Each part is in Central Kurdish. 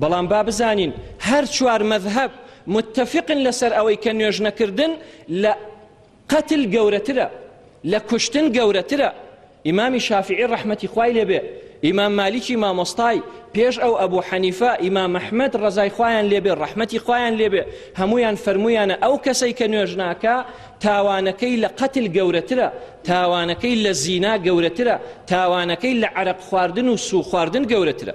بەڵام با بزانین هەر چوار مەذهەب متفقن لەسەر ئەوەی کە نوێژنەکردن لە قەتل گەورەترە لە کوشتن گەورەترە ئیمامی شافعی ڕەحمەتی خوای لێبێ ئیمام مالیکی مامۆستای پێش ئەو ئەبوو حەنیفە ئیمام مححمد ڕزای خوایان لێبێ ڕەحمەتی خوایان لێبێ هەمویان فەرمویانە ئەو کەسەی کە نوێژناکە تاوانەکەی لە قەتل گەورەترە تاوانەکەی لە زینا گەورەترە تاوانەکەی لە عرق خواردن و سو خواردن گەورەترە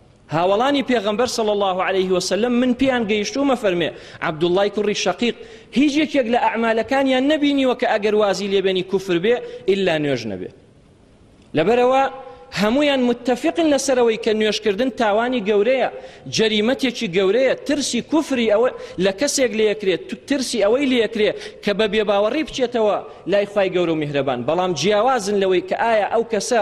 هاوەڵانی پێغەمبەر صلی الله عليه وسلم من پیان گەیشتومە فەرمێ عبدالله کوڕی شقیق هیچ یەکێک لە ئەعمالەکانیان نەبینیوە کە ئەگەر وازی لێبێنی کوفر بێ ئللا نوێژ نەبێ لەبەرەوە هەمویان متتەفقن لەسەرەوەی کە نوێشکردن تاوانی گەورەیە جەریمەتێکی گەورەیە ترسی کوفری ئەوە لە کەسێک لەکرێت ترسی ئەوەی لەکرێت کە بە بێباوەڕی بچێتەوە لای خی گەورە و میهرەبان بەڵام جیاوازن لەوەی کە ئایا ئەو کەسە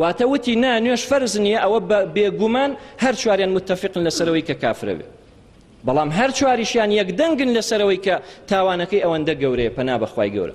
واتە وتی نا نوێژ فەرز نییە ئەوە بێ گومان هەر چواریان متتەفقن لەسەرەوەی کە کافرەوێ بەڵام هەر چواریشیان یەکدەنگن لەسەرەوەی کە تاوانەکەی ئەوەندە گەورەیە پەنا بەخوای گەورە